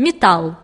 Mital